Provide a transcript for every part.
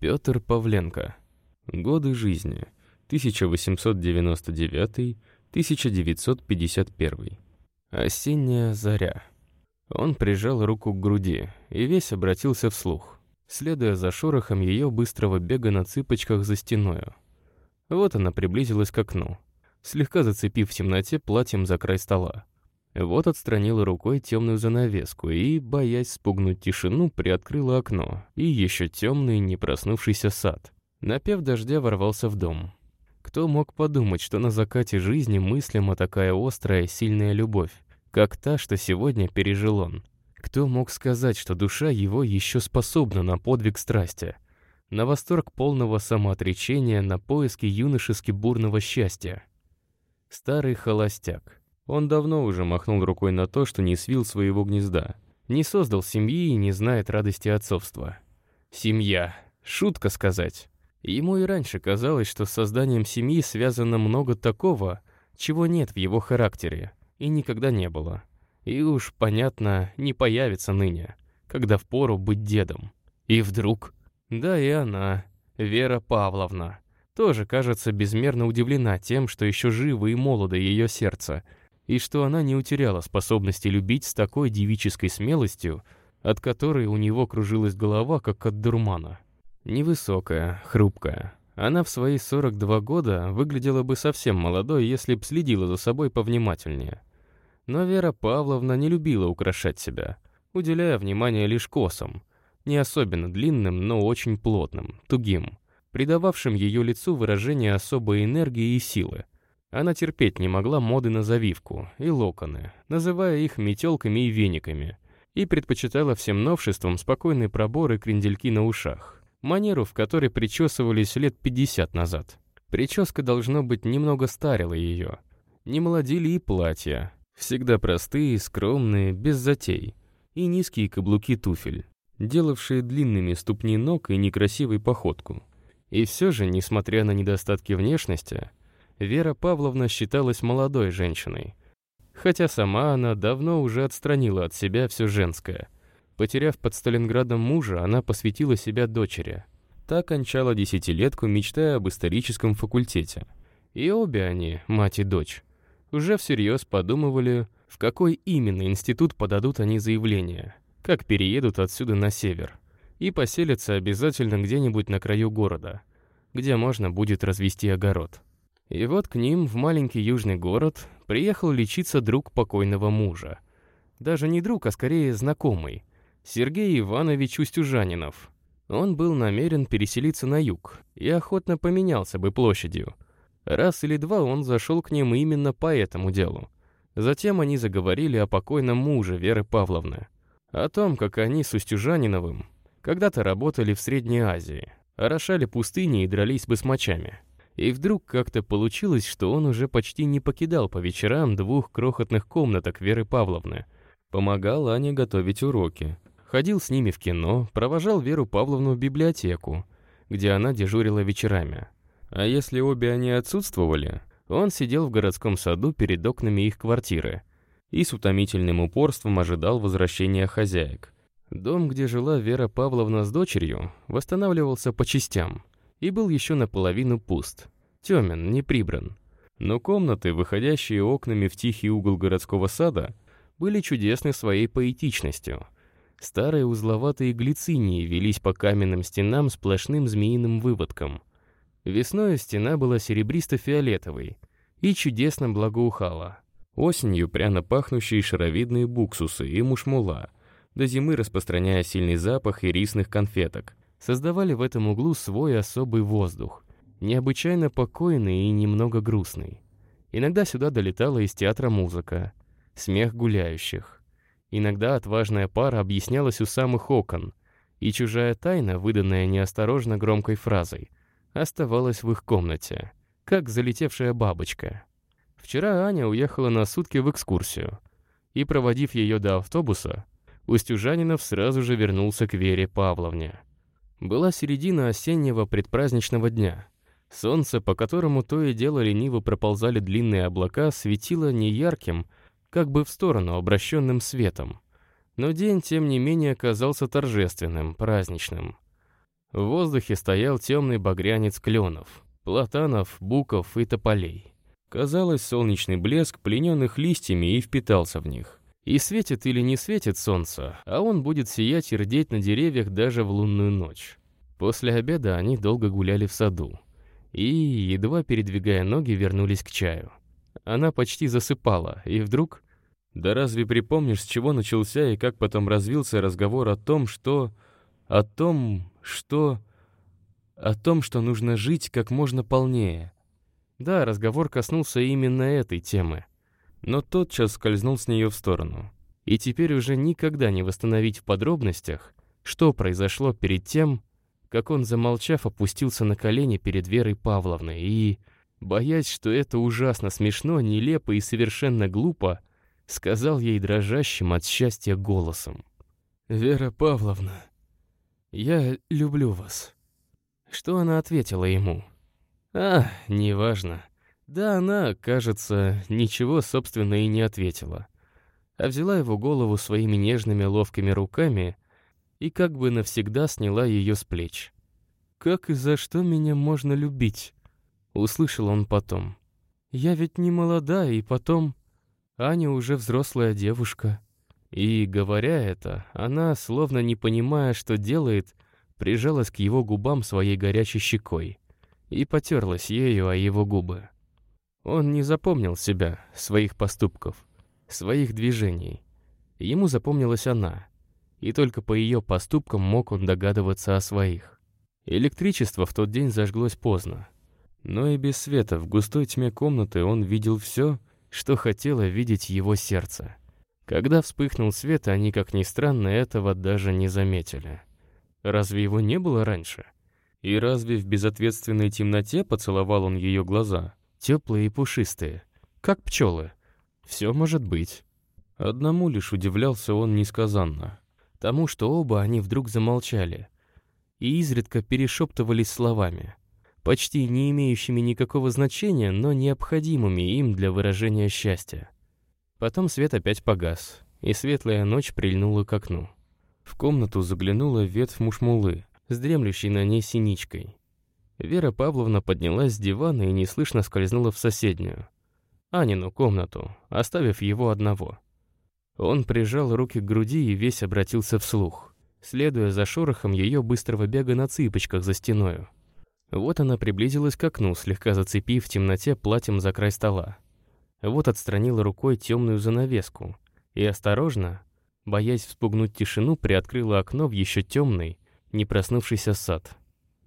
Петр Павленко. Годы жизни. 1899-1951. Осенняя заря. Он прижал руку к груди и весь обратился вслух, следуя за шорохом ее быстрого бега на цыпочках за стеною. Вот она приблизилась к окну, слегка зацепив в темноте платьем за край стола. Вот отстранила рукой темную занавеску и, боясь спугнуть тишину, приоткрыла окно и еще темный, не проснувшийся сад. Напев дождя ворвался в дом. Кто мог подумать, что на закате жизни мыслима такая острая, сильная любовь, как та, что сегодня пережил он? Кто мог сказать, что душа его еще способна на подвиг страсти, на восторг полного самоотречения, на поиски юношески бурного счастья? Старый холостяк. Он давно уже махнул рукой на то, что не свил своего гнезда, не создал семьи и не знает радости отцовства. Семья. Шутка сказать. Ему и раньше казалось, что с созданием семьи связано много такого, чего нет в его характере и никогда не было. И уж, понятно, не появится ныне, когда впору быть дедом. И вдруг... Да и она, Вера Павловна, тоже кажется безмерно удивлена тем, что еще живо и молодо ее сердце — и что она не утеряла способности любить с такой девической смелостью, от которой у него кружилась голова, как от дурмана. Невысокая, хрупкая. Она в свои 42 года выглядела бы совсем молодой, если б следила за собой повнимательнее. Но Вера Павловна не любила украшать себя, уделяя внимание лишь косам, не особенно длинным, но очень плотным, тугим, придававшим ее лицу выражение особой энергии и силы, она терпеть не могла моды на завивку и локоны, называя их метелками и вениками, и предпочитала всем новшествам спокойный пробор и крендельки на ушах, манеру, в которой причесывались лет 50 назад. Прическа, должно быть, немного старила ее. Не молодили и платья, всегда простые, скромные, без затей, и низкие каблуки туфель, делавшие длинными ступни ног и некрасивой походку. И все же, несмотря на недостатки внешности, Вера Павловна считалась молодой женщиной. Хотя сама она давно уже отстранила от себя все женское. Потеряв под Сталинградом мужа, она посвятила себя дочери. Та кончала десятилетку, мечтая об историческом факультете. И обе они, мать и дочь, уже всерьез подумывали, в какой именно институт подадут они заявление, как переедут отсюда на север, и поселятся обязательно где-нибудь на краю города, где можно будет развести огород. И вот к ним в маленький южный город приехал лечиться друг покойного мужа. Даже не друг, а скорее знакомый. Сергей Иванович Устюжанинов. Он был намерен переселиться на юг и охотно поменялся бы площадью. Раз или два он зашел к ним именно по этому делу. Затем они заговорили о покойном муже Веры Павловны. О том, как они с Устюжаниновым когда-то работали в Средней Азии, орошали пустыни и дрались с басмачами. И вдруг как-то получилось, что он уже почти не покидал по вечерам двух крохотных комнаток Веры Павловны. Помогал Ане готовить уроки. Ходил с ними в кино, провожал Веру Павловну в библиотеку, где она дежурила вечерами. А если обе они отсутствовали, он сидел в городском саду перед окнами их квартиры и с утомительным упорством ожидал возвращения хозяек. Дом, где жила Вера Павловна с дочерью, восстанавливался по частям — и был еще наполовину пуст. Темен, не прибран. Но комнаты, выходящие окнами в тихий угол городского сада, были чудесны своей поэтичностью. Старые узловатые глицинии велись по каменным стенам сплошным змеиным выводком. Весной стена была серебристо-фиолетовой и чудесно благоухала. Осенью пряно пахнущие шаровидные буксусы и мушмула, до зимы распространяя сильный запах ирисных конфеток создавали в этом углу свой особый воздух, необычайно покойный и немного грустный. Иногда сюда долетала из театра музыка, смех гуляющих. Иногда отважная пара объяснялась у самых окон, и чужая тайна, выданная неосторожно громкой фразой, оставалась в их комнате, как залетевшая бабочка. Вчера Аня уехала на сутки в экскурсию, и, проводив ее до автобуса, Устюжанинов сразу же вернулся к Вере Павловне. Была середина осеннего предпраздничного дня. Солнце, по которому то и дело лениво проползали длинные облака, светило неярким, как бы в сторону обращенным светом. Но день, тем не менее, оказался торжественным, праздничным. В воздухе стоял темный багрянец кленов, платанов, буков и тополей. Казалось, солнечный блеск плененных листьями и впитался в них. И светит или не светит солнце, а он будет сиять и рдеть на деревьях даже в лунную ночь. После обеда они долго гуляли в саду. И, едва передвигая ноги, вернулись к чаю. Она почти засыпала, и вдруг... Да разве припомнишь, с чего начался и как потом развился разговор о том, что... О том, что... О том, что нужно жить как можно полнее. Да, разговор коснулся именно этой темы. Но тотчас скользнул с нее в сторону. И теперь уже никогда не восстановить в подробностях, что произошло перед тем, как он, замолчав, опустился на колени перед Верой Павловной и, боясь, что это ужасно смешно, нелепо и совершенно глупо, сказал ей дрожащим от счастья голосом. «Вера Павловна, я люблю вас». Что она ответила ему? «А, неважно». Да, она, кажется, ничего, собственно, и не ответила. А взяла его голову своими нежными ловкими руками и как бы навсегда сняла ее с плеч. «Как и за что меня можно любить?» — услышал он потом. «Я ведь не молода, и потом...» Аня уже взрослая девушка. И, говоря это, она, словно не понимая, что делает, прижалась к его губам своей горячей щекой и потерлась ею о его губы. Он не запомнил себя, своих поступков, своих движений. Ему запомнилась она, и только по ее поступкам мог он догадываться о своих. Электричество в тот день зажглось поздно. Но и без света в густой тьме комнаты он видел все, что хотело видеть его сердце. Когда вспыхнул свет, они, как ни странно, этого даже не заметили. Разве его не было раньше? И разве в безответственной темноте поцеловал он ее глаза, теплые и пушистые, как пчелы? Все может быть. Одному лишь удивлялся он несказанно. Тому, что оба они вдруг замолчали и изредка перешептывались словами — почти не имеющими никакого значения, но необходимыми им для выражения счастья. Потом свет опять погас, и светлая ночь прильнула к окну. В комнату заглянула ветвь мушмулы, с на ней синичкой. Вера Павловна поднялась с дивана и неслышно скользнула в соседнюю, Анину комнату, оставив его одного. Он прижал руки к груди и весь обратился вслух, следуя за шорохом ее быстрого бега на цыпочках за стеною. Вот она приблизилась к окну, слегка зацепив в темноте платьем за край стола. Вот отстранила рукой темную занавеску и осторожно, боясь вспугнуть тишину, приоткрыла окно в еще темный, не проснувшийся сад.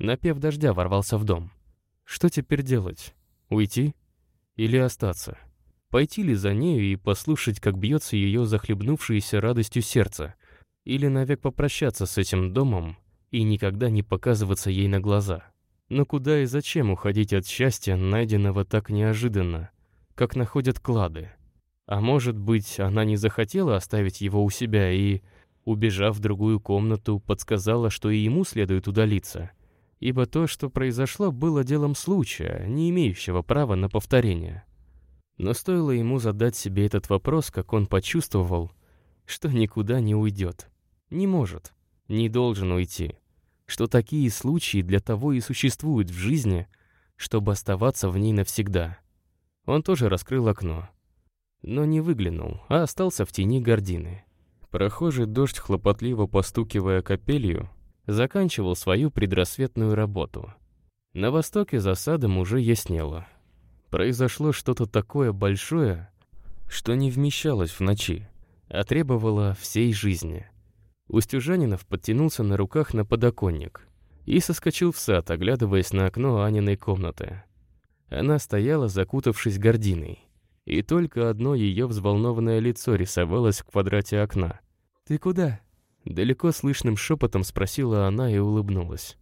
Напев дождя ворвался в дом. Что теперь делать? Уйти? Или остаться? Пойти ли за нею и послушать, как бьется ее захлебнувшееся радостью сердце? Или навек попрощаться с этим домом и никогда не показываться ей на глаза? Но куда и зачем уходить от счастья, найденного так неожиданно, как находят клады? А может быть, она не захотела оставить его у себя и, убежав в другую комнату, подсказала, что и ему следует удалиться? Ибо то, что произошло, было делом случая, не имеющего права на повторение. Но стоило ему задать себе этот вопрос, как он почувствовал, что никуда не уйдет. Не может, не должен уйти что такие случаи для того и существуют в жизни, чтобы оставаться в ней навсегда. Он тоже раскрыл окно, но не выглянул, а остался в тени гордины. Прохожий дождь, хлопотливо постукивая капелью, заканчивал свою предрассветную работу. На востоке за садом уже яснело. Произошло что-то такое большое, что не вмещалось в ночи, а требовало всей жизни. Устюжанинов подтянулся на руках на подоконник и соскочил в сад, оглядываясь на окно Аниной комнаты. Она стояла, закутавшись гординой, и только одно ее взволнованное лицо рисовалось в квадрате окна. «Ты куда?» Далеко слышным шепотом спросила она и улыбнулась.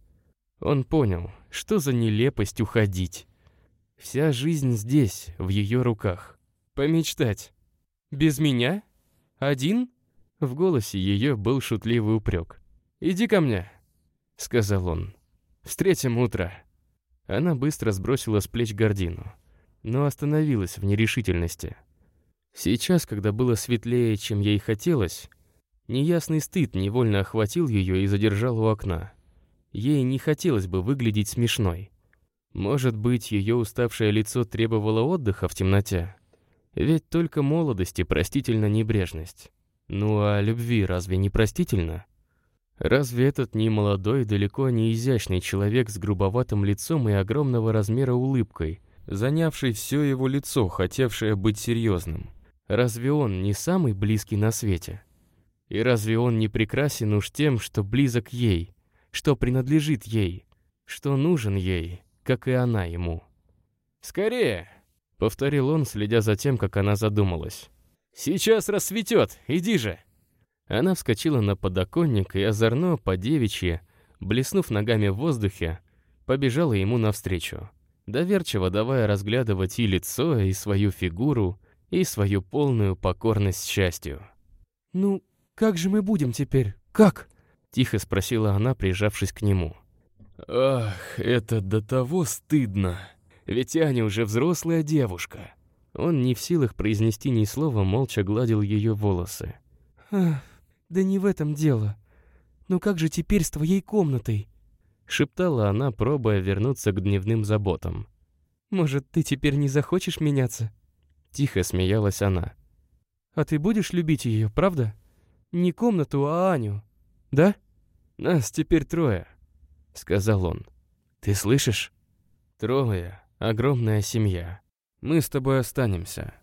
Он понял, что за нелепость уходить. Вся жизнь здесь, в ее руках. Помечтать. Без меня? Один? В голосе ее был шутливый упрек. «Иди ко мне», — сказал он. «Встретим утро». Она быстро сбросила с плеч гордину, но остановилась в нерешительности. Сейчас, когда было светлее, чем ей хотелось, неясный стыд невольно охватил ее и задержал у окна. Ей не хотелось бы выглядеть смешной. Может быть, ее уставшее лицо требовало отдыха в темноте? Ведь только молодости простительна небрежность. Ну а любви разве не простительно? Разве этот не молодой, далеко не изящный человек с грубоватым лицом и огромного размера улыбкой, занявший все его лицо, хотевшее быть серьезным, разве он не самый близкий на свете? И разве он не прекрасен уж тем, что близок ей, что принадлежит ей, что нужен ей, как и она ему? «Скорее!» — повторил он, следя за тем, как она задумалась. «Сейчас рассветет, иди же!» Она вскочила на подоконник и озорно, по девичьи, блеснув ногами в воздухе, побежала ему навстречу, доверчиво давая разглядывать и лицо, и свою фигуру, и свою полную покорность счастью. «Ну, как же мы будем теперь? Как?» — тихо спросила она, прижавшись к нему. «Ах, это до того стыдно! Ведь Аня уже взрослая девушка!» Он не в силах произнести ни слова, молча гладил ее волосы. «Ах, «Да не в этом дело. Ну как же теперь с твоей комнатой?» Шептала она, пробуя вернуться к дневным заботам. «Может, ты теперь не захочешь меняться?» Тихо смеялась она. «А ты будешь любить ее, правда? Не комнату, а Аню. Да?» «Нас теперь трое», — сказал он. «Ты слышишь? Трое. Огромная семья. Мы с тобой останемся.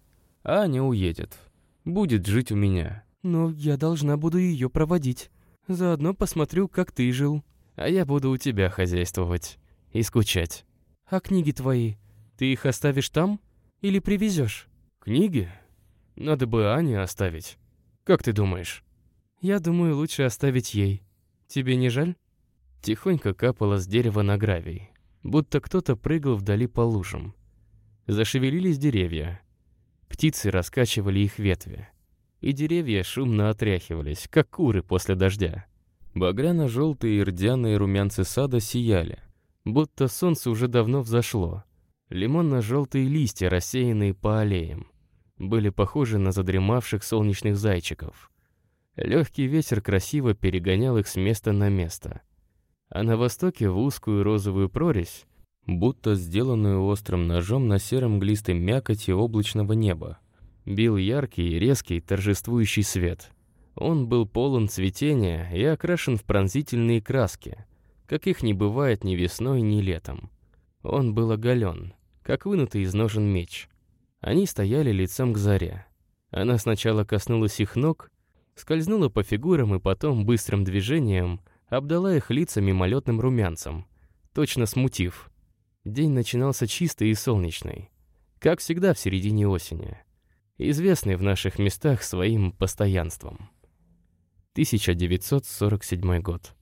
Аня уедет. Будет жить у меня но я должна буду ее проводить. Заодно посмотрю, как ты жил. А я буду у тебя хозяйствовать и скучать. А книги твои, ты их оставишь там или привезешь? Книги? Надо бы Ане оставить. Как ты думаешь? Я думаю, лучше оставить ей. Тебе не жаль? Тихонько капало с дерева на гравий, будто кто-то прыгал вдали по лужам. Зашевелились деревья. Птицы раскачивали их ветви и деревья шумно отряхивались, как куры после дождя. Багряно-желтые и рдяные румянцы сада сияли, будто солнце уже давно взошло. Лимонно-желтые листья, рассеянные по аллеям, были похожи на задремавших солнечных зайчиков. Легкий ветер красиво перегонял их с места на место. А на востоке в узкую розовую прорезь, будто сделанную острым ножом на сером глистой мякоти облачного неба, бил яркий, резкий, торжествующий свет. Он был полон цветения и окрашен в пронзительные краски, как их не бывает ни весной, ни летом. Он был оголен, как вынутый из ножен меч. Они стояли лицом к заре. Она сначала коснулась их ног, скользнула по фигурам и потом быстрым движением обдала их лица мимолетным румянцем, точно смутив. День начинался чистый и солнечный, как всегда в середине осени известный в наших местах своим постоянством. 1947 год.